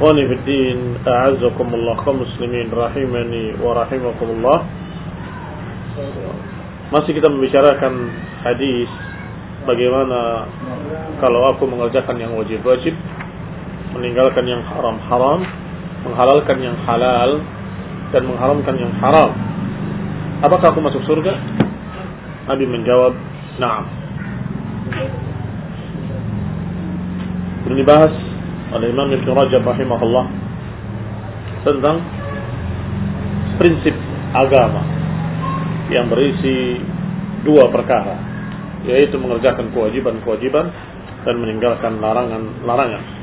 Ikhwani fiddin, a'azakumullah kaum muslimin rahimani wa rahimakumullah. Masih kita membicarakan hadis bagaimana kalau aku mengerjakan yang wajib-wajib, meninggalkan yang haram-haram, menghalalkan yang halal dan mengharamkan yang haram. Apakah aku masuk surga? Nabi menjawab, "Na'am." Ini bahas oleh Imam Ibn Rajab rahimahullah tentang prinsip agama yang berisi dua perkara yaitu mengerjakan kewajiban-kewajiban dan meninggalkan larangan-larangan.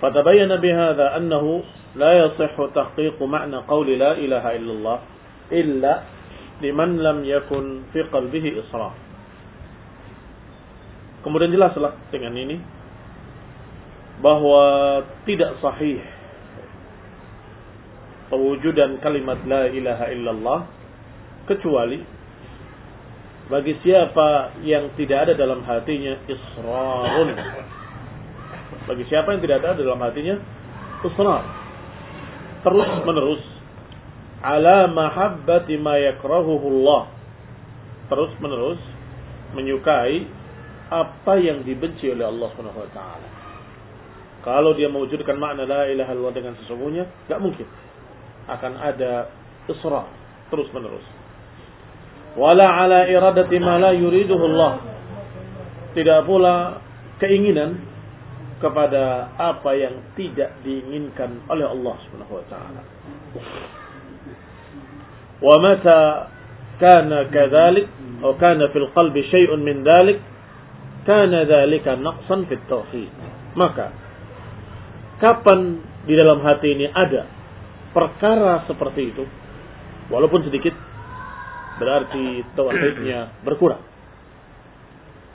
فتبين بهذا أنه لا يصح تحقيق معنى قول لا إله إلا الله إلا لمن لم يكن في قلبه إصرار Kemudian jelaslah dengan ini bahwa tidak sahih pewujudan kalimat la ilaha illallah kecuali bagi siapa yang tidak ada dalam hatinya israrun. Bagi siapa yang tidak ada dalam hatinya israr. Terus menerus. Ala mahabbati ma yakrahuhu terus menerus menyukai apa yang dibenci oleh Allah Subhanahu wa taala. Kalau dia mewujudkan makna la ilaha illallah dengan sesungguhnya, enggak mungkin akan ada isra terus menerus. Wala ala iradati ma la yuriduhu Allah. Tidak pula keinginan kepada apa yang tidak diinginkan oleh Allah Subhanahu wa taala. Wa mata kana kadzalik atau kana fil qalbi syai'un min dzalik kana dzalika naqsan fit tauhid. Maka kapan di dalam hati ini ada perkara seperti itu walaupun sedikit berarti tauhidnya berkurang.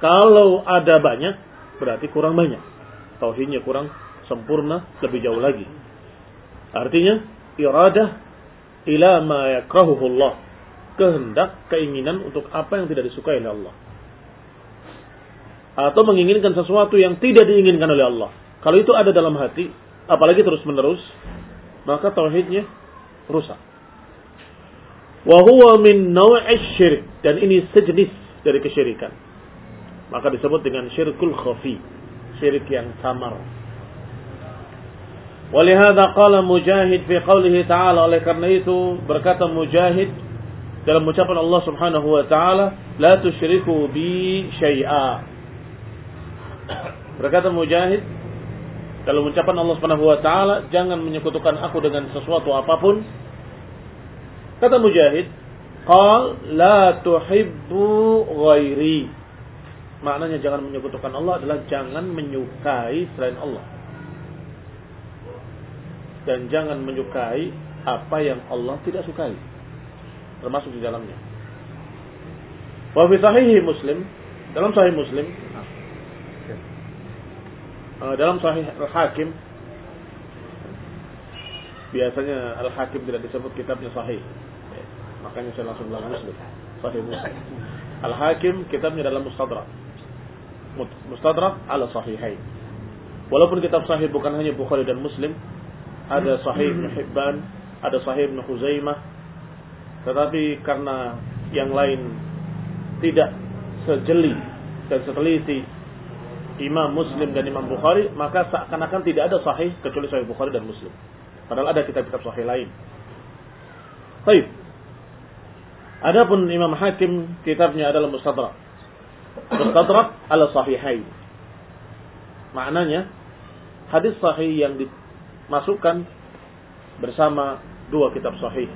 Kalau ada banyak berarti kurang banyak. Tauhidnya kurang sempurna lebih jauh lagi. Artinya iradah ila ma yakrahuhu. Kehendak, keinginan untuk apa yang tidak disukai oleh Allah atau menginginkan sesuatu yang tidak diinginkan oleh Allah. Kalau itu ada dalam hati, apalagi terus menerus, maka tauhidnya rusak. Wa huwa min syirik dan ini sejenis dari kesyirikan. Maka disebut dengan syirkul khafi, syirik yang samar. Walihada qala Mujahid fi qawlihi ta'ala oleh karena itu berkata Mujahid dalam ucapan Allah Subhanahu wa taala la tusyriku bi syai'a Berkata Mujahid, Kalau ucapan Allah Subhanahu wa taala, jangan menyekutukan aku dengan sesuatu apa pun. Kata Mujahid, qal la tuhibbu ghairi. Maknanya jangan menyekutukan Allah adalah jangan menyukai selain Allah. Dan jangan menyukai apa yang Allah tidak sukai. Termasuk di dalamnya. Wa fi sahih Muslim, dalam sahih Muslim, dalam sahih Al-Hakim biasanya Al-Hakim tidak disebut kitabnya sahih. Ya, makanya saya langsung bilang Muslim. Sahih Muslim. Al-Hakim kitabnya dalam Mustadrak. Mustadrak ala sahihain. Walaupun kitab sahih bukan hanya Bukhari dan Muslim, ada sahih Ibn ada sahih Ibn Khuzaimah, tetapi karena yang lain tidak sejeli dan seteliti Imam Muslim dan Imam Bukhari, maka seakan-akan tidak ada sahih kecuali sahih Bukhari dan Muslim. Padahal ada kitab-kitab sahih lain. Baik. Adapun Imam Hakim kitabnya adalah Mustadrak. Mustadrak ala sahihain. Maknanya hadis sahih yang dimasukkan bersama dua kitab sahih.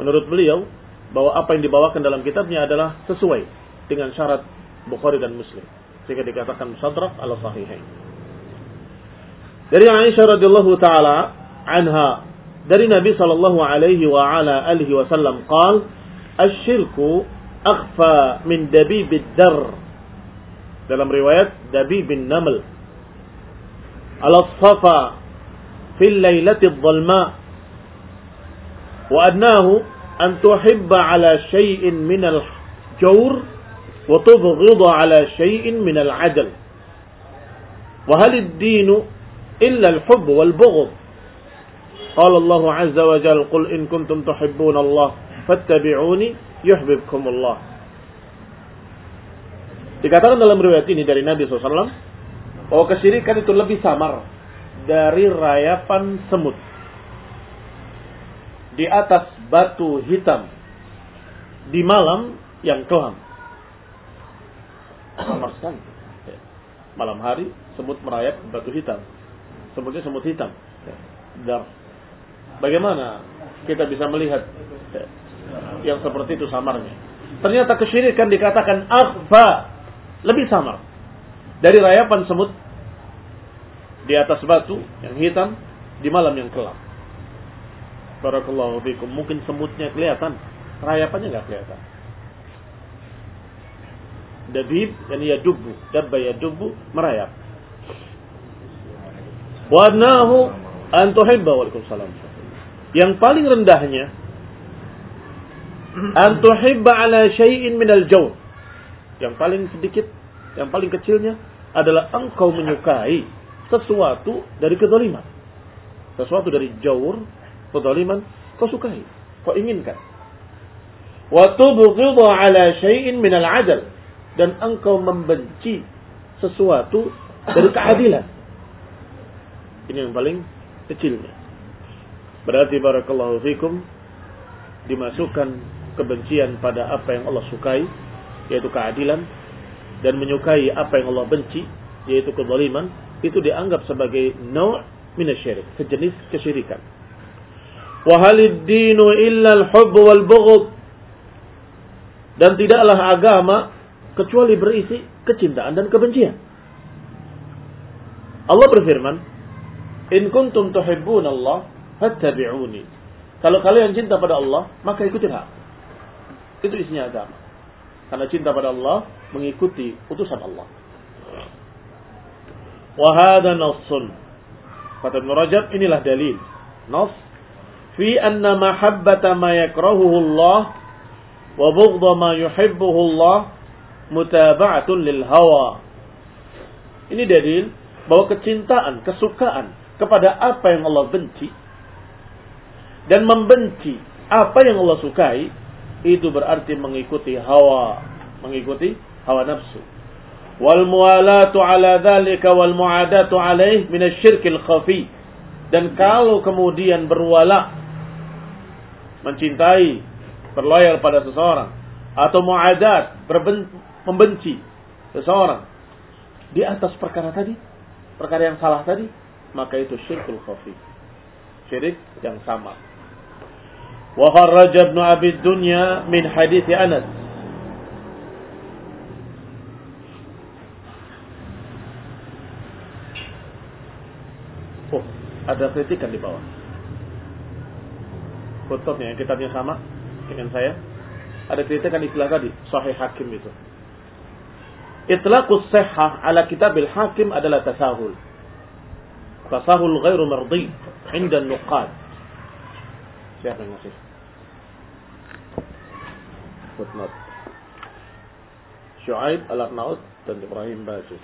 Menurut beliau bahwa apa yang dibawakan dalam kitabnya adalah sesuai dengan syarat Bukhari dan Muslim sehingga dikatakan musadrak ala sahihain. Dari Aisyah radhiyallahu taala anha dari Nabi sallallahu alaihi wa ala alihi wasallam qal asyirku akhfa min dabib dar dalam riwayat dabib bin naml ala safa fi lailati dhalma wa adnahu an tuhibba ala shay'in min al-jawr وتبغض على شيء من العدل وهل الدين إلا الحب والبغض قال الله عز وجل قل إن كنتم تحبون الله فاتبعوني jalla الله. Dikatakan dalam riwayat ini dari Nabi SAW bahwa oh, kesyirikan itu lebih samar dari rayapan semut di atas batu hitam di malam yang kelam sama sekali. Malam hari semut merayap batu hitam. Semutnya semut hitam. Dan bagaimana kita bisa melihat yang seperti itu samarnya? Ternyata kesyirikan dikatakan akhfa lebih samar dari rayapan semut di atas batu yang hitam di malam yang kelam. Barakallahu fikum. Mungkin semutnya kelihatan, rayapannya nggak kelihatan. Dabib dan yadubu. Dabba yadubu merayap. Wadnahu tuhibba waalaikumsalam. Yang paling rendahnya an tuhibba ala syai'in minal jawr. Yang paling sedikit, yang paling kecilnya adalah engkau menyukai sesuatu dari kezaliman. Sesuatu dari jawr, kezaliman, kau sukai, kau inginkan. Wa tubghidu ala syai'in minal adal dan engkau membenci sesuatu dari keadilan. Ini yang paling kecilnya. Berarti barakallahu fikum dimasukkan kebencian pada apa yang Allah sukai yaitu keadilan dan menyukai apa yang Allah benci yaitu kezaliman itu dianggap sebagai naw' minasyirik, sejenis kesyirikan. Wa halid illa al-hubb wal bughd dan tidaklah agama kecuali berisi kecintaan dan kebencian. Allah berfirman, "In kuntum tuhibbun Allah, fattabi'uni." Kalau kalian cinta pada Allah, maka ikutilah. Itu isinya agama. Karena cinta pada Allah mengikuti utusan Allah. Wahada nassun. Kata Ibn Rajab, inilah dalil. Nas fi anna mahabbata ma yakrahuhu Allah wa bughdha ma yuhibbuhu Allah mutaba'atun lil hawa. Ini dalil bahwa kecintaan, kesukaan kepada apa yang Allah benci dan membenci apa yang Allah sukai itu berarti mengikuti hawa, mengikuti hawa nafsu. Wal mualatu ala dzalika wal muadatu alaih min asyirkil khafi. Dan kalau kemudian berwala mencintai, berloyal pada seseorang atau muadat, membenci seseorang di atas perkara tadi, perkara yang salah tadi, maka itu syirkul khafi. Syirik yang sama. Wa kharraja Ibnu Abi Dunya min hadis Anas. Oh, ada kritikan di bawah. Fotonya, kitabnya sama dengan saya. Ada kritikan istilah tadi, sahih hakim itu. Itlaqus sihah ala kitabil hakim adalah tasahul. Tasahul ghairu mardi inda nuqad. Siapa yang ngasih? Footnote. Syuaib al-Arnaud dan Ibrahim Bajis.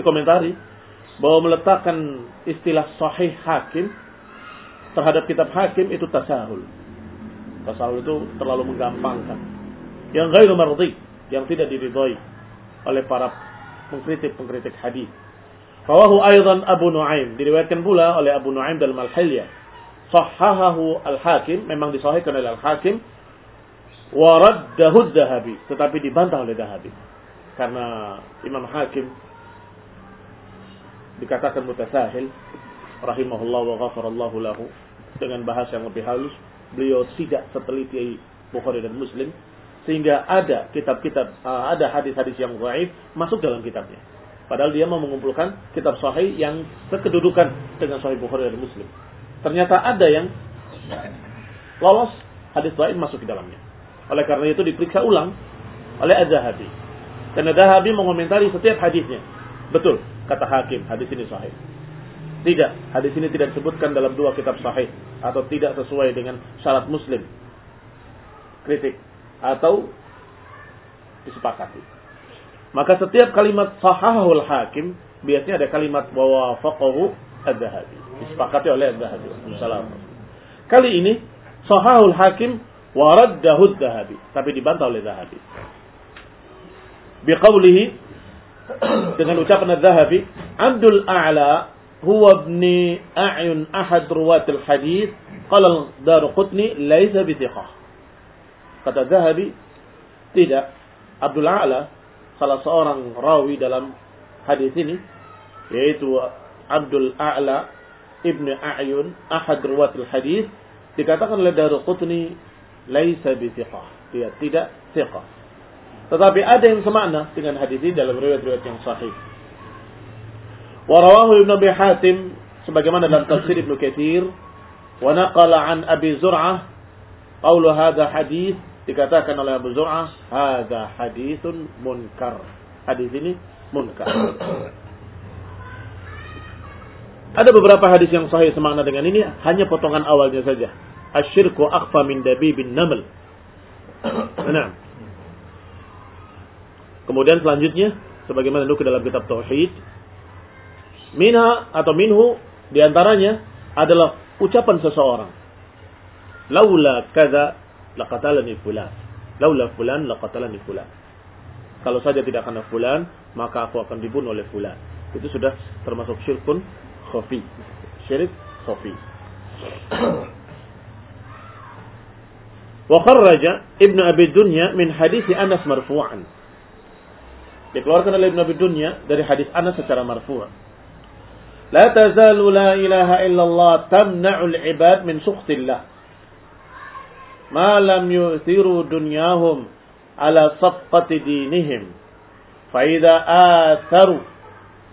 Dikomentari bahwa meletakkan istilah sahih hakim terhadap kitab hakim itu tasahul. Tasahul itu terlalu menggampangkan. Yang ghairu mardi, yang tidak diridhai oleh para pengkritik-pengkritik hadis. Rawahu aidan Abu Nuaim, diriwayatkan pula oleh Abu Nuaim dalam Al-Hilyah. Sahahahu Al-Hakim, memang disahihkan oleh Al-Hakim. Wa raddahu Dhahabi, tetapi dibantah oleh Dhahabi. Karena Imam Hakim dikatakan mutasahil rahimahullah wa ghafarallahu lahu dengan bahasa yang lebih halus beliau tidak seteliti Bukhari dan Muslim sehingga ada kitab-kitab uh, ada hadis-hadis yang dhaif masuk dalam kitabnya. Padahal dia mau mengumpulkan kitab sahih yang sekedudukan dengan sahih Bukhari dan Muslim. Ternyata ada yang lolos hadis dhaif masuk ke dalamnya. Oleh karena itu diperiksa ulang oleh Az-Zahabi. Dan Az-Zahabi mengomentari setiap hadisnya. Betul, kata hakim, hadis ini sahih. Tidak, hadis ini tidak disebutkan dalam dua kitab sahih atau tidak sesuai dengan syarat Muslim. Kritik atau disepakati. Maka setiap kalimat sahahul hakim biasanya ada kalimat bahwa faqahu ad-dahabi. Disepakati oleh ad-dahabi. Kali ini sahahul hakim waraddahu ad-dahabi. Tapi dibantah oleh dahabi. Biqaulihi dengan ucapan ad-dahabi Abdul A'la huwa ibni a'yun ahad ruwatil hadith qala Daruqutni laisa bithiqah Kata Zahabi, tidak. Abdul A'la, salah seorang rawi dalam hadis ini, yaitu Abdul A'la Ibn A'yun, ahad ruwatil hadis, dikatakan oleh Daru Qutni, laisa bithiqah. Dia tidak thiqah. Tetapi ada yang semakna dengan hadis ini dalam riwayat-riwayat yang sahih. Warawahu Ibn Abi Hatim sebagaimana dalam tafsir Ibn Katsir wa naqala an Abi Zur'ah qawlu hadha hadis dikatakan oleh Abu Zur'ah, "Hadza haditsun munkar." Hadis ini munkar. Ada beberapa hadis yang sahih semakna dengan ini, hanya potongan awalnya saja. Asyirku akhfa min dabibin naml. Nah. Kemudian selanjutnya, sebagaimana dulu dalam kitab Tauhid, minha atau minhu di antaranya adalah ucapan seseorang. Laula kaza laqatalani fulan. Laula fulan laqatalani fulan. Kalau saja tidak karena fulan, maka aku akan dibunuh oleh fulan. Itu sudah termasuk syirkun khafi. Syirik khafi. Wa kharraja Ibnu Abi Dunya min hadis Anas marfu'an. Dikeluarkan oleh Ibnu Abi Dunya dari hadis Anas secara marfu'. La tazalu la ilaha illallah tamna'ul ibad min sukhtillah ma lam yu'thiru dunyahum ala safqati dinihim. Fa idza atharu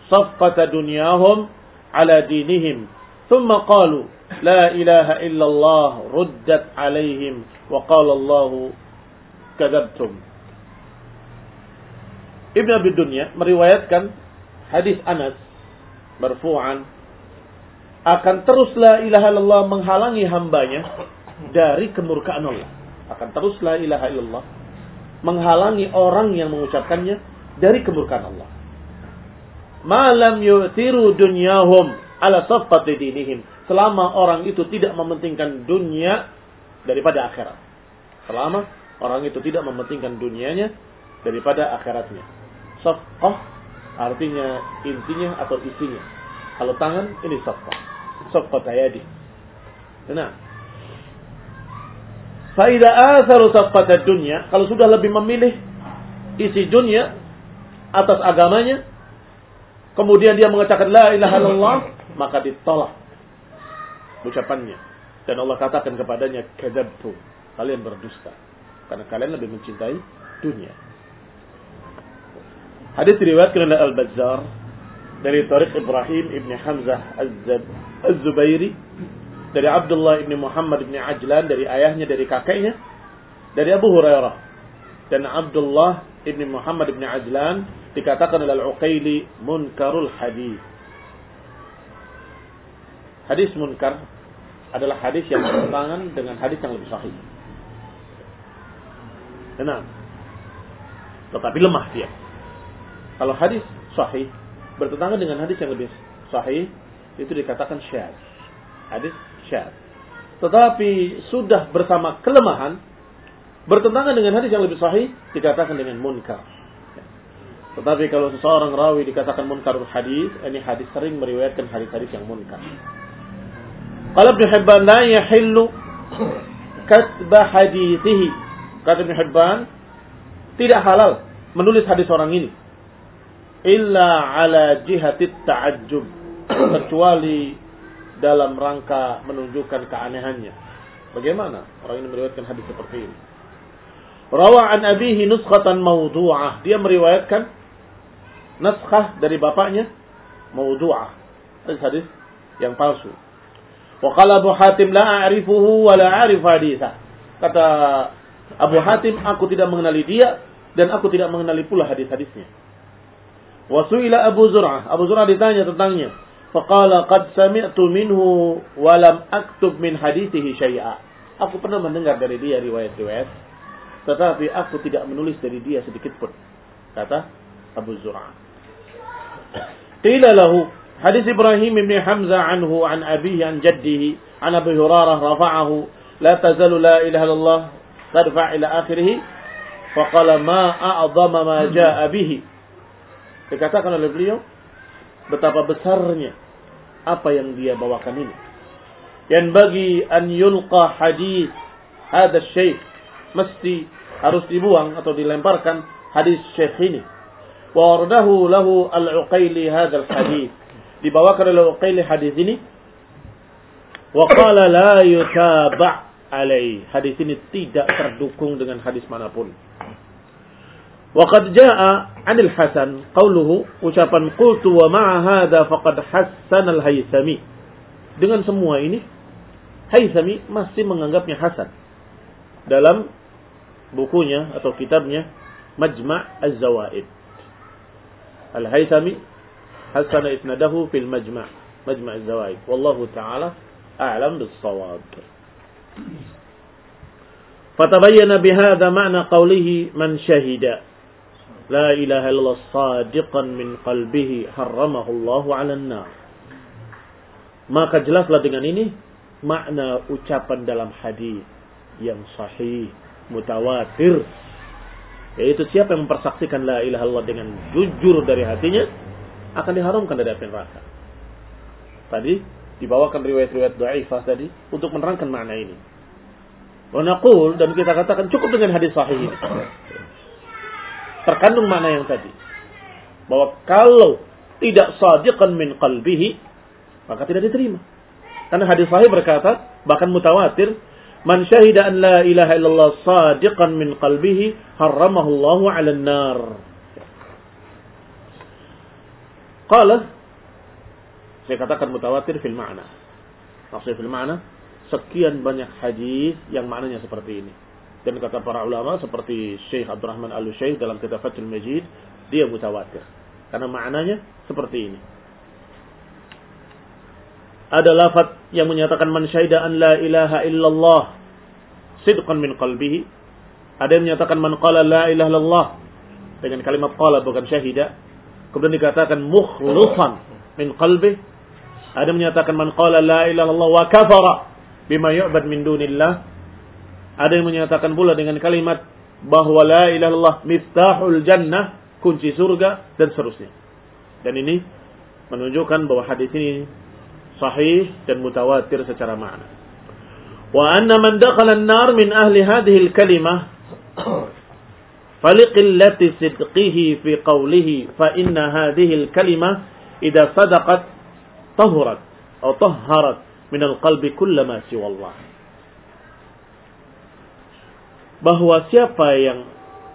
safqata dunyahum ala dinihim. Thumma qalu la ilaha illallah ruddat alaihim wa qala Allah Ibn Abi Dunya meriwayatkan hadis Anas marfu'an akan terus la ilaha illallah menghalangi hambanya dari kemurkaan Allah. Akan terus la ilaha illallah menghalangi orang yang mengucapkannya dari kemurkaan Allah. Malam yu'tiru dunyahum ala safati dinihim. Selama orang itu tidak mementingkan dunia daripada akhirat. Selama orang itu tidak mementingkan dunianya daripada akhiratnya. Safqah artinya intinya atau isinya. Kalau tangan ini safqah. Safqah tayadi. Nah, Faida atharu safata dunia, kalau sudah lebih memilih isi dunia atas agamanya, kemudian dia mengatakan la ilaha illallah, maka ditolak ucapannya. Dan Allah katakan kepadanya, "Kadzabtum." Kalian berdusta. Karena kalian lebih mencintai dunia. Hadis diriwayatkan oleh Al-Bazzar dari Tariq Ibrahim ibn Hamzah Az-Zubairi dari Abdullah ibn Muhammad ibn Ajlan dari ayahnya dari kakeknya dari Abu Hurairah dan Abdullah ibn Muhammad ibn Ajlan dikatakan oleh Al-Uqaili munkarul hadis. Hadis munkar adalah hadis yang bertentangan dengan hadis yang lebih sahih. Enam. Tetapi lemah dia. Kalau hadis sahih bertentangan dengan hadis yang lebih sahih itu dikatakan syad. Hadis syad. Tetapi sudah bersama kelemahan bertentangan dengan hadis yang lebih sahih dikatakan dengan munkar. Tetapi kalau seseorang rawi dikatakan munkarul hadis, ini hadis sering meriwayatkan hadis-hadis yang munkar. Kalau Ibn Hibban la yahillu katba hadithihi. Kata Ibn Hibban, tidak halal menulis hadis orang ini. Illa ala jihatit ta'ajjub. Kecuali dalam rangka menunjukkan keanehannya. Bagaimana orang ini meriwayatkan hadis seperti ini? Rawa an abihi nuskhatan mawdu'ah. Dia meriwayatkan naskah dari bapaknya mawdu'ah. Hadis hadis yang palsu. Wa qala Abu Hatim la a'rifuhu wa la a'rif haditha. Kata Abu Hatim, aku tidak mengenali dia dan aku tidak mengenali pula hadis-hadisnya. Wa su'ila Abu Zur'ah. Abu Zur'ah ditanya tentangnya. Faqala qad sami'tu minhu wa lam aktub min hadithihi syai'a. Aku pernah mendengar dari dia riwayat-riwayat, tetapi aku tidak menulis dari dia sedikit pun. Kata Abu Zur'ah. Qila lahu Hadis Ibrahim bin Hamzah anhu an abihi an jaddihi an Abi Hurairah rafa'ahu la tazalu la ilaha illallah tadfa' ila akhirih faqala ma a'zama ma bihi dikatakan oleh beliau betapa besarnya apa yang dia bawakan ini. Yang bagi an yulqa hadis hadis syekh mesti harus dibuang atau dilemparkan hadis syekh ini. Wa wardahu lahu al-uqaili hadzal hadis dibawakan oleh Uqaili hadis ini. Wa qala la yutaba alai hadis ini tidak terdukung dengan hadis mana pun wa qad jaa 'anil Hasan qauluhu ucapan qultu wa ma'a hadha faqad hassan al-Haythami dengan semua ini Haythami masih menganggapnya hasan dalam bukunya atau kitabnya Majma' Az-Zawaid Al-Haythami حسن إسناده في المجمع مجمع الزوائد والله تعالى أعلم بالصواب فتبين بهذا معنى قوله من شهد La ilaha illallah sadiqan min qalbihi harramahullahu ala nar. Maka jelaslah dengan ini makna ucapan dalam hadis yang sahih, mutawatir. Yaitu siapa yang mempersaksikan la ilaha illallah dengan jujur dari hatinya akan diharamkan dari api neraka. Tadi dibawakan riwayat-riwayat dhaifah tadi untuk menerangkan makna ini. Wa dan kita katakan cukup dengan hadis sahih ini. Terkandung makna yang tadi. Bahwa kalau tidak sadiqan min qalbihi maka tidak diterima. Karena hadis sahih berkata bahkan mutawatir Man syahida an la ilaha illallah sadiqan min qalbihi harramahu Allahu 'alan nar. Qala saya katakan mutawatir fil ma'na. Maksudnya fil ma'na sekian banyak hadis yang maknanya seperti ini. Dan kata para ulama seperti Syekh Abdurrahman Al-Syekh dalam kitab Fathul Majid, dia mutawatir. Karena maknanya seperti ini. Ada lafaz yang menyatakan man syahida an la ilaha illallah sidqan min qalbihi. Ada yang menyatakan man qala la ilaha illallah dengan kalimat qala bukan syahida Kemudian dikatakan mukhlusan min qalbi. Ada menyatakan man qala la ilaha illallah wa kafara bima yu'bad min dunillah. Ada yang menyatakan pula dengan kalimat bahwa la ilaha illallah miftahul jannah, kunci surga dan seterusnya. Dan ini menunjukkan bahwa hadis ini sahih dan mutawatir secara makna. Wa anna man dakhala an-nar min ahli hadhihi al-kalimah faliqillati sidqihi fi qawlihi fa inna hadhihi al-kalimah idza sadaqat tahurat atau tahharat min al-qalbi kullama siwa Allah. Bahwa siapa yang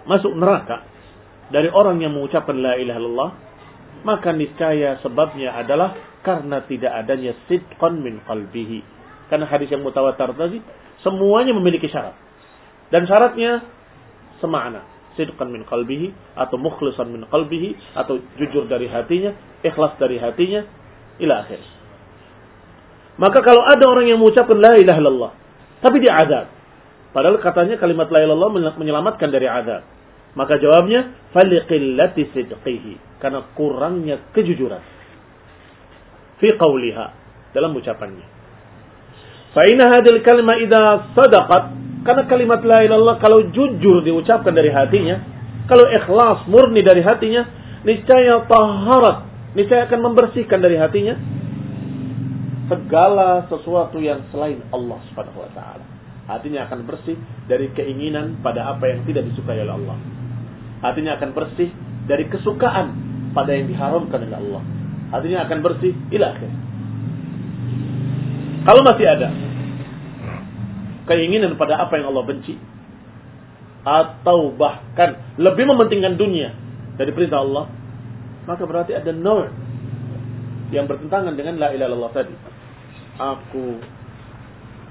masuk neraka dari orang yang mengucapkan la ilaha illallah, maka niscaya sebabnya adalah karena tidak adanya sidqan min qalbihi. Karena hadis yang mutawatir tadi semuanya memiliki syarat. Dan syaratnya semakna. Sidqan min qalbihi atau mukhlisan min qalbihi atau jujur dari hatinya, ikhlas dari hatinya ila akhir. Maka kalau ada orang yang mengucapkan la ilaha illallah tapi dia azab. Padahal katanya kalimat la ilaha illallah menyelamatkan dari azab. Maka jawabnya faliqillati sidqihi karena kurangnya kejujuran fi qawliha dalam ucapannya. Inna hadhihi kalima idza sadaqat karena kalimat la ilallah kalau jujur diucapkan dari hatinya, kalau ikhlas murni dari hatinya, niscaya taharat, niscaya akan membersihkan dari hatinya segala sesuatu yang selain Allah Subhanahu wa. Hatinya akan bersih dari keinginan pada apa yang tidak disukai oleh Allah. Hatinya akan bersih dari kesukaan pada yang diharamkan oleh Allah hatinya akan bersih ila akhir. Kalau masih ada keinginan pada apa yang Allah benci atau bahkan lebih mementingkan dunia dari perintah Allah, maka berarti ada nur yang bertentangan dengan la ilaha illallah tadi. Aku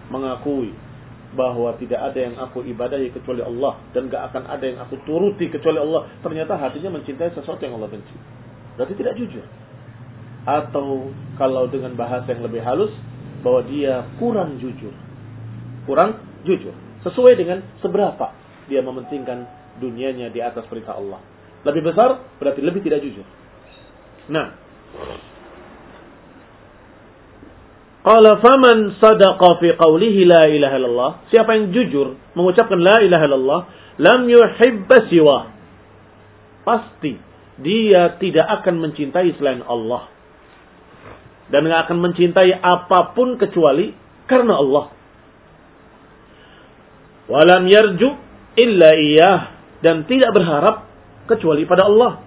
mengakui bahwa tidak ada yang aku ibadahi kecuali Allah dan gak akan ada yang aku turuti kecuali Allah. Ternyata hatinya mencintai sesuatu yang Allah benci. Berarti tidak jujur atau kalau dengan bahasa yang lebih halus bahwa dia kurang jujur. Kurang jujur. Sesuai dengan seberapa dia mementingkan dunianya di atas perintah Allah. Lebih besar berarti lebih tidak jujur. Nah, Qala faman sadaqa fi qawlihi la ilaha illallah. Siapa yang jujur mengucapkan la ilaha illallah, lam yuhibba siwa. Pasti dia tidak akan mencintai selain Allah dan nggak akan mencintai apa pun kecuali karena Allah. Walam yarju illa iyah dan tidak berharap kecuali pada Allah.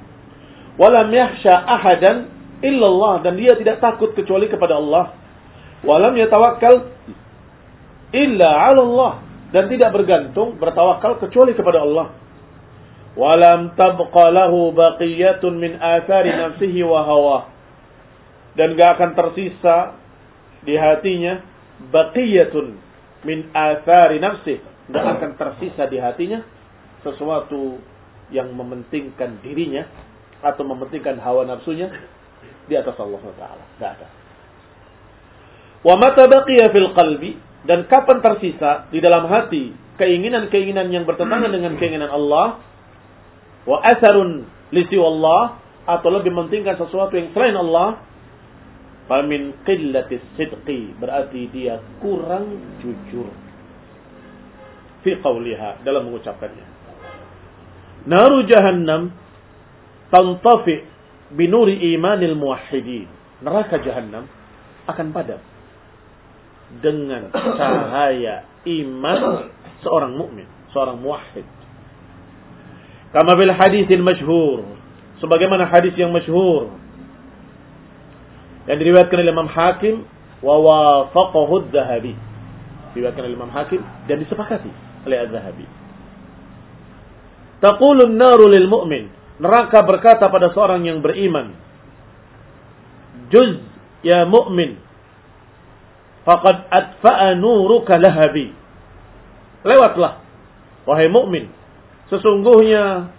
Walam yahsha ahadan illallah dan dia tidak takut kecuali kepada Allah. Walam yatawakkal illa 'ala Allah. Dan tidak bergantung bertawakal kecuali kepada Allah. Walam tabqa lahu baqiyatun min athari nafsihi wa hawa. Dan gak akan tersisa di hatinya baqiyatun min athari nafsi. Gak akan tersisa di hatinya sesuatu yang mementingkan dirinya atau mementingkan hawa nafsunya di atas Allah Taala. Gak ada wa mata baqiya fil qalbi dan kapan tersisa di dalam hati keinginan-keinginan yang bertentangan dengan keinginan Allah wa asarun lisi Allah atau lebih mementingkan sesuatu yang selain Allah Famin qillatis sidqi berarti dia kurang jujur fi qawliha dalam mengucapkannya. Naru jahannam tantafi binuri imanil muwahhidin. Neraka jahannam akan padam dengan cahaya iman seorang mukmin, seorang muwahhid. Kama bil haditsin masyhur. Sebagaimana hadis yang masyhur yang diriwayatkan oleh Imam Hakim wa wafaqahu Az-Zahabi. Diriwayatkan oleh Imam Hakim dan disepakati oleh Az-Zahabi. Taqulu an-naru lil mu'min. Neraka berkata pada seorang yang beriman. Juz ya mu'min. Faqad atfa'a nuruka lahabi. Lewatlah. Wahai mukmin, sesungguhnya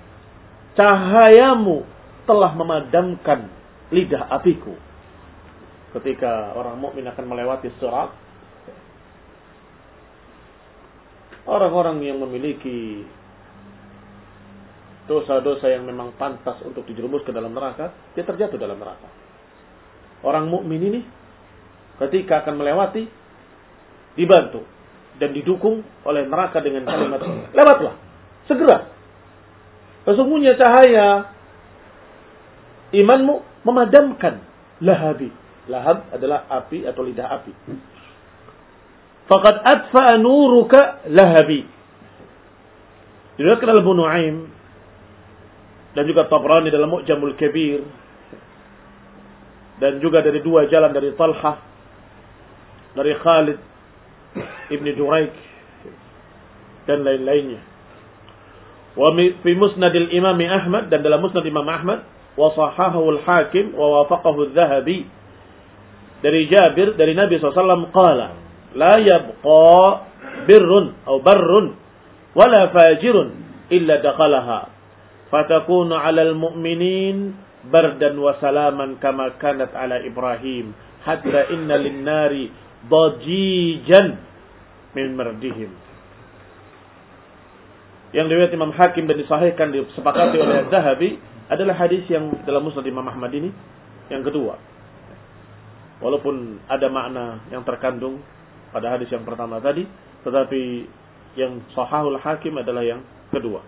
cahayamu telah memadamkan lidah apiku ketika orang mukmin akan melewati surat orang-orang yang memiliki dosa-dosa yang memang pantas untuk dijerumus ke dalam neraka, dia terjatuh dalam neraka. Orang mukmin ini ketika akan melewati dibantu dan didukung oleh neraka dengan kalimat lewatlah segera. Sesungguhnya cahaya imanmu memadamkan lahabi Lahab adalah api atau lidah api. Fakat atfa nuruka lahabi. Diriwayatkan oleh dan juga Tabrani dalam Mu'jamul Kabir dan juga dari dua jalan dari Talha dari Khalid ibni Duraik dan lain-lainnya. Wa fi musnadil Imam Ahmad dan dalam musnad Imam Ahmad wa sahahahu al-Hakim wa wafaqahu adh-Dhahabi dari Jabir dari Nabi SAW qala la yabqa birrun atau barrun wala fajirun illa dakhalaha. Fatakunu 'ala al-mu'minin bardan wa salaman kama kanat 'ala Ibrahim. Hatta inna lin-nari dajijan min mardihim yang diriwayat Imam Hakim dan disahihkan disepakati oleh Zahabi adalah hadis yang dalam Musnad Imam Ahmad ini yang kedua. Walaupun ada makna yang terkandung pada hadis yang pertama tadi, tetapi yang sahahul hakim adalah yang kedua.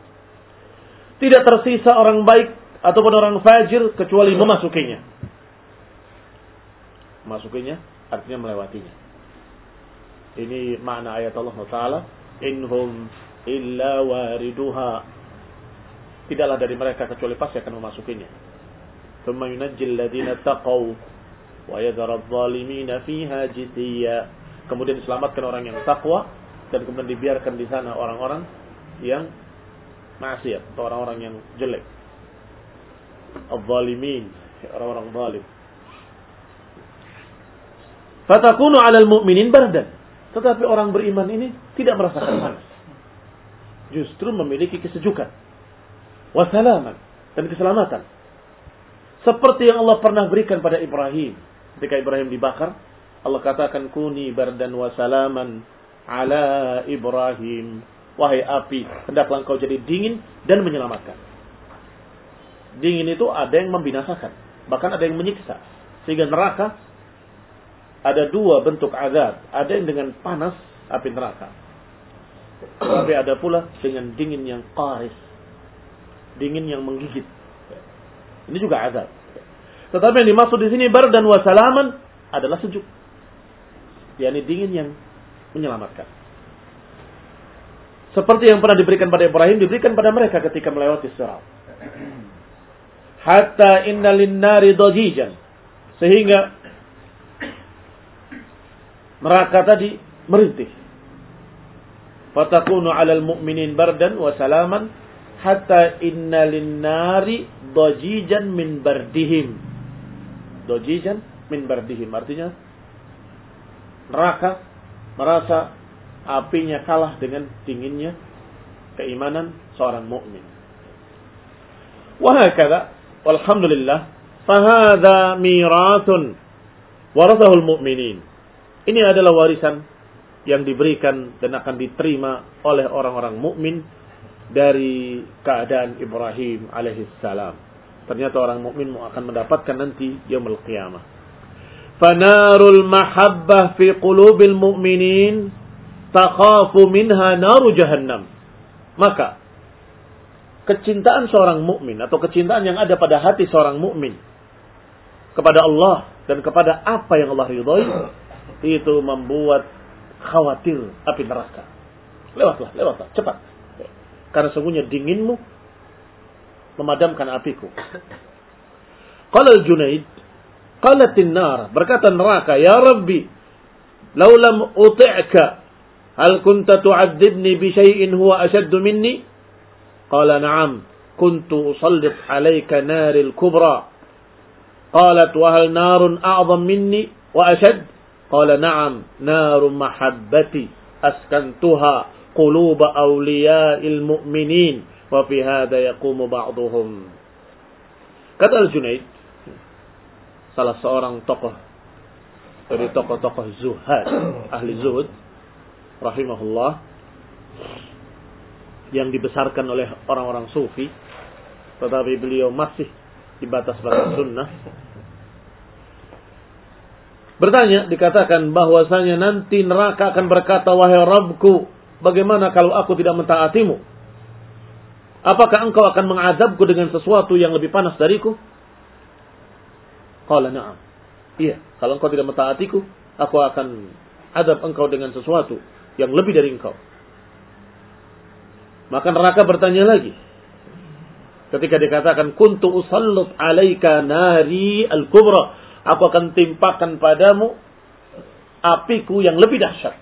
Tidak tersisa orang baik ataupun orang fajir kecuali memasukinya. Masukinya artinya melewatinya. Ini makna ayat Allah Taala, "Inhum illa wariduha. Tidaklah dari mereka kecuali pasti akan memasukinya. Thumma yunajjil ladina taqaw wa yadhara adh-dhalimina fiha jithiya. Kemudian diselamatkan orang yang takwa dan kemudian dibiarkan di sana orang-orang yang maksiat atau orang-orang yang jelek. Adh-dhalimin, orang-orang zalim. Fatakunu 'alal mu'minin bardan. Tetapi orang beriman ini tidak merasakan panas justru memiliki kesejukan. Wassalaman dan keselamatan. Seperti yang Allah pernah berikan pada Ibrahim. Ketika Ibrahim dibakar, Allah katakan kuni bardan wasalaman ala Ibrahim. Wahai api, hendaklah engkau jadi dingin dan menyelamatkan. Dingin itu ada yang membinasakan, bahkan ada yang menyiksa. Sehingga neraka ada dua bentuk azab. Ada yang dengan panas api neraka. Tapi ada pula dengan dingin yang qaris. Dingin yang menggigit. Ini juga azab. Tetapi yang dimaksud di sini bar dan wasalaman adalah sejuk. yakni dingin yang menyelamatkan. Seperti yang pernah diberikan pada Ibrahim, diberikan pada mereka ketika melewati sirat. Hatta inna linnari dojijan. Sehingga neraka tadi merintih fatakunu 'alal mu'minin bardan wa salaman hatta inna linnari dojijan min bardihim. Dojijan min bardihim artinya neraka merasa apinya kalah dengan dinginnya keimanan seorang mukmin. Wahakala walhamdulillah fahadha mirathun warathahul mu'minin. Ini adalah warisan yang diberikan dan akan diterima oleh orang-orang mukmin dari keadaan Ibrahim alaihissalam. Ternyata orang mukmin akan mendapatkan nanti yaumul qiyamah. Fanarul mahabbah fi qulubil mu'minin takhafu minha naru jahannam. Maka kecintaan seorang mukmin atau kecintaan yang ada pada hati seorang mukmin kepada Allah dan kepada apa yang Allah ridhoi itu membuat khawatir api neraka. Lewatlah, lewatlah, cepat. Karena sungguhnya dinginmu memadamkan apiku. Qala al-Junaid, qalatin nar, berkata neraka, "Ya Rabbi, law lam uti'ka, hal kunta tu'adzibni bi syai'in huwa ashaddu minni?" Qala na'am, kuntu usallit 'alayka naril kubra. Qalat wa hal narun a'zam minni wa ashad? Qala na'am naru mahabbati askantuha Qulub awliya'il mu'minin wa fi hadha yaqumu ba'duhum. Kata Al-Junaid, salah seorang tokoh dari tokoh-tokoh zuhad, ahli zuhud, rahimahullah, yang dibesarkan oleh orang-orang sufi, tetapi beliau masih di batas-batas sunnah, Bertanya, dikatakan bahwasanya nanti neraka akan berkata, wahai Rabbku, bagaimana kalau aku tidak mentaatimu? Apakah engkau akan mengazabku dengan sesuatu yang lebih panas dariku? Qala na'am. Iya, kalau engkau tidak mentaatiku, aku akan azab engkau dengan sesuatu yang lebih dari engkau. Maka neraka bertanya lagi. Ketika dikatakan kuntu usallut alaika nari al-kubra Aku akan timpakan padamu apiku yang lebih dahsyat.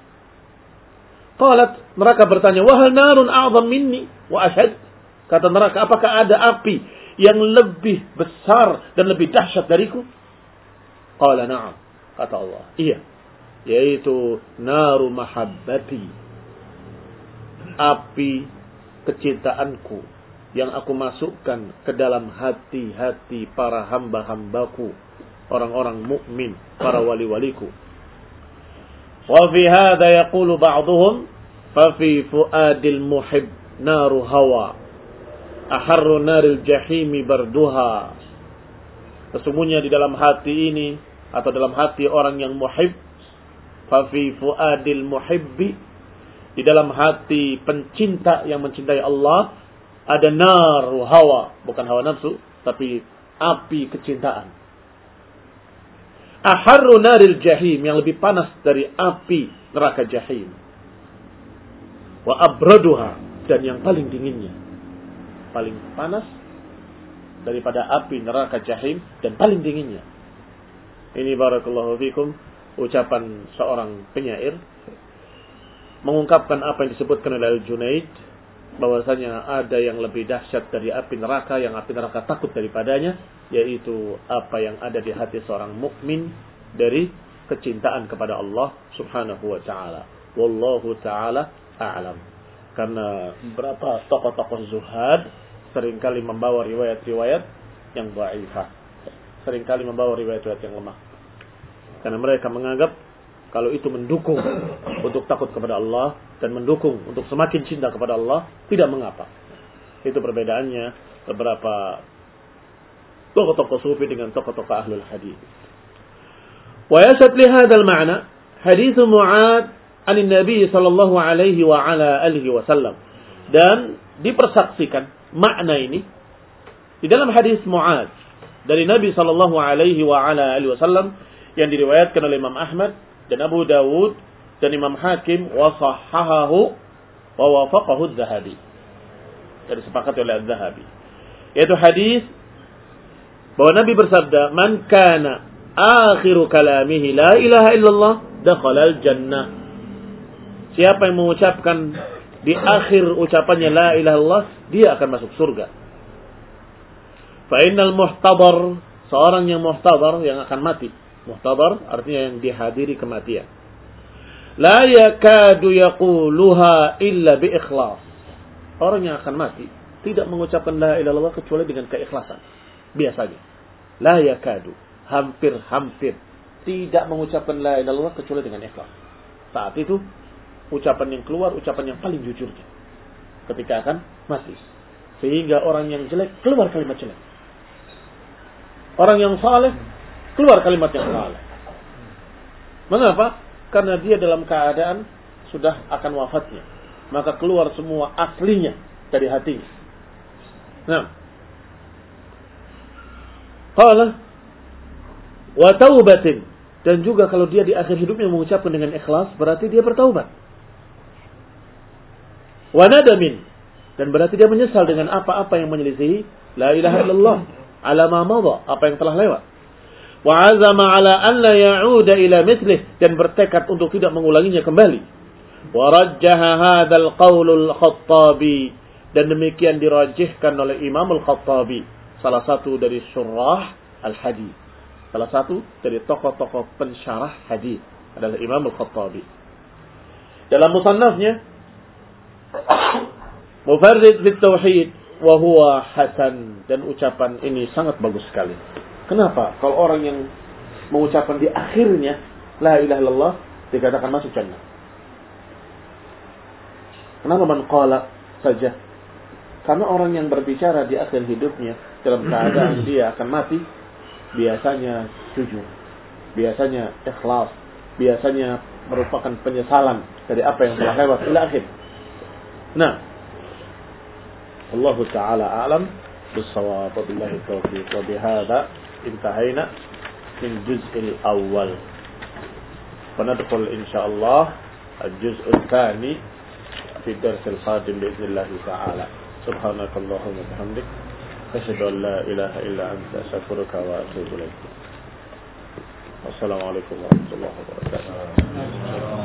Qalat, mereka bertanya, "Wahal narun a'zam minni wa ashad?" Kata neraka, apakah ada api yang lebih besar dan lebih dahsyat dariku? Qala na'am. Kata Allah, iya. Yaitu naru mahabbati. Api kecintaanku yang aku masukkan ke dalam hati-hati para hamba-hambaku, orang-orang mukmin, para wali-waliku. Wa fi hadha yaqulu ba'dhum fa fi fuadil muhib naru hawa aharru naril jahimi barduha. Sesungguhnya di dalam hati ini atau dalam hati orang yang muhib fa fi fuadil muhibbi di dalam hati pencinta yang mencintai Allah ada nar hawa, bukan hawa nafsu, tapi api kecintaan. Aharru naril jahim yang lebih panas dari api neraka jahim. Wa abraduha dan yang paling dinginnya. Paling panas daripada api neraka jahim dan paling dinginnya. Ini barakallahu fikum ucapan seorang penyair mengungkapkan apa yang disebutkan oleh Al-Junaid bahwasanya ada yang lebih dahsyat dari api neraka yang api neraka takut daripadanya yaitu apa yang ada di hati seorang mukmin dari kecintaan kepada Allah Subhanahu wa taala. Wallahu taala a'lam. Karena beberapa tokoh-tokoh zuhad sering kali membawa riwayat-riwayat yang dhaifah. Seringkali membawa riwayat-riwayat yang lemah. Karena mereka menganggap kalau itu mendukung untuk takut kepada Allah dan mendukung untuk semakin cinta kepada Allah, tidak mengapa. Itu perbedaannya beberapa tokoh-tokoh sufi dengan tokoh-tokoh ahlul hadis. Li hadzal ma'na hadis Mu'ad an Nabi sallallahu alaihi wasallam. Dan dipersaksikan makna ini di dalam hadis Mu'ad dari Nabi sallallahu alaihi wa ala alihi wasallam yang diriwayatkan oleh Imam Ahmad dan Abu Dawud dan Imam Hakim wa wa wafaqahu Az-Zahabi. Dari sepakat oleh Az-Zahabi. Yaitu hadis bahwa Nabi bersabda, "Man kana akhiru kalamihi la ilaha illallah dakhala al-jannah." Siapa yang mengucapkan di akhir ucapannya la ilaha illallah, dia akan masuk surga. Fa innal muhtadar, seorang yang muhtadar yang akan mati, Muhtadar artinya yang dihadiri kematian. La yakadu yaquluha illa bi ikhlas. Orang yang akan mati tidak mengucapkan la ilaha illallah kecuali dengan keikhlasan. Biasanya. La yakadu. Hampir-hampir. Tidak mengucapkan la ilaha illallah kecuali dengan ikhlas. Saat itu ucapan yang keluar ucapan yang paling jujurnya. Ketika akan mati. Sehingga orang yang jelek keluar kalimat jelek. Orang yang saleh keluar kalimat yang salah. Mengapa? Karena dia dalam keadaan sudah akan wafatnya. Maka keluar semua aslinya dari hatinya. Nah. Qala wa taubatin dan juga kalau dia di akhir hidupnya mengucapkan dengan ikhlas berarti dia bertaubat. Wa nadamin dan berarti dia menyesal dengan apa-apa yang menyelisihi la ilaha illallah ala ma apa yang telah lewat wa azama ala an la ya'uda ila mithlih dan bertekad untuk tidak mengulanginya kembali. Wa rajjaha hadzal qaulul Khattabi dan demikian dirajihkan oleh Imam Al-Khattabi, salah satu dari surah Al-Hadis. Salah satu dari tokoh-tokoh pensyarah hadis adalah Imam Al-Khattabi. Dalam musannafnya Mufarrid fit tauhid wa huwa hasan dan ucapan ini sangat bagus sekali. Kenapa? Kalau orang yang mengucapkan di akhirnya la ilaha illallah dikatakan masuk jannah. Kenapa man qala saja? Karena orang yang berbicara di akhir hidupnya dalam keadaan dia akan mati biasanya jujur, biasanya ikhlas, biasanya merupakan penyesalan dari apa yang telah lewat ila akhir. Nah, Allah taala alam بالصواب وبالله التوفيق وبهذا انتهينا من الجزء الأول. وندخل إن شاء الله الجزء الثاني في الدرس القادم بإذن الله تعالى. سبحانك اللهم وبحمدك. أشهد أن لا إله إلا أنت أستغفرك وأتوب إليك. Wassalamualaikum warahmatullahi wabarakatuh.